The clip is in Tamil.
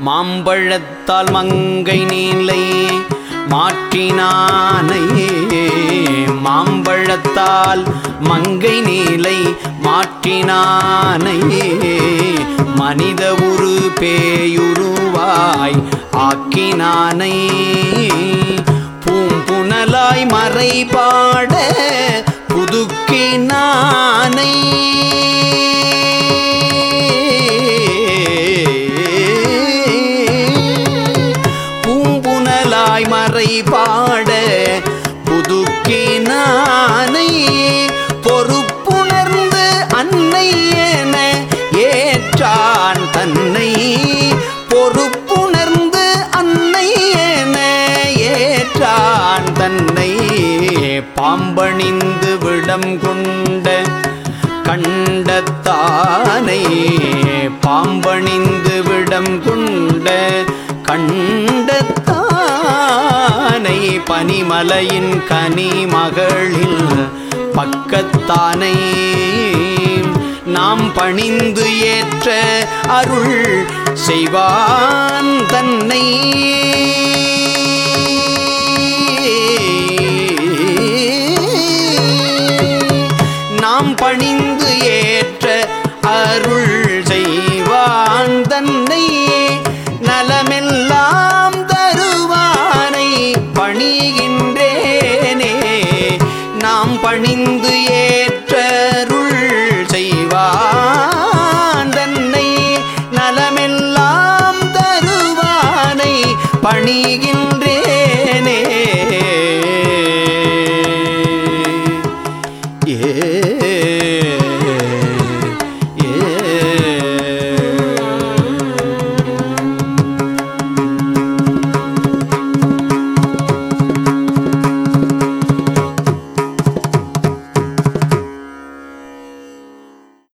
மாம்பழத்தால் மங்கை நீலை மாற்றினானையே மாம்பழத்தால் மங்கை நீலை மாற்றினானையே மனித உரு பேயுருவாய் ஆக்கினானை பூம்புணலாய் மறைபாட பூம்புனலாய் மறை பாட புதுக்கினானை பொறுப்புணர்ந்து அன்னை என ஏற்றான் தன்னை. பொறுப்புணர்ந்து அன்னை என ஏற்றான் தன்னை. பாம்பணிந்து விடம் கொண்ட கண்டத்தானை பாம்பணிந்து விடம் கொண்ட கண் கண்டத்தானை பனிமலையின் கனி மகளில் பக்கத்தானை. நாம் பணிந்து ஏற்ற அருள் செய்வான் தன்னை. நாம் பணிந்து ஏற்ற அருள் செய்வான் தன்னை. நலமெல்லாம் பணிகின்றேனே. நாம் பணிந்து ஏற்றருள் செய்வான் தன்னை நலமெல்லாம் தருவானை பணிகின்றே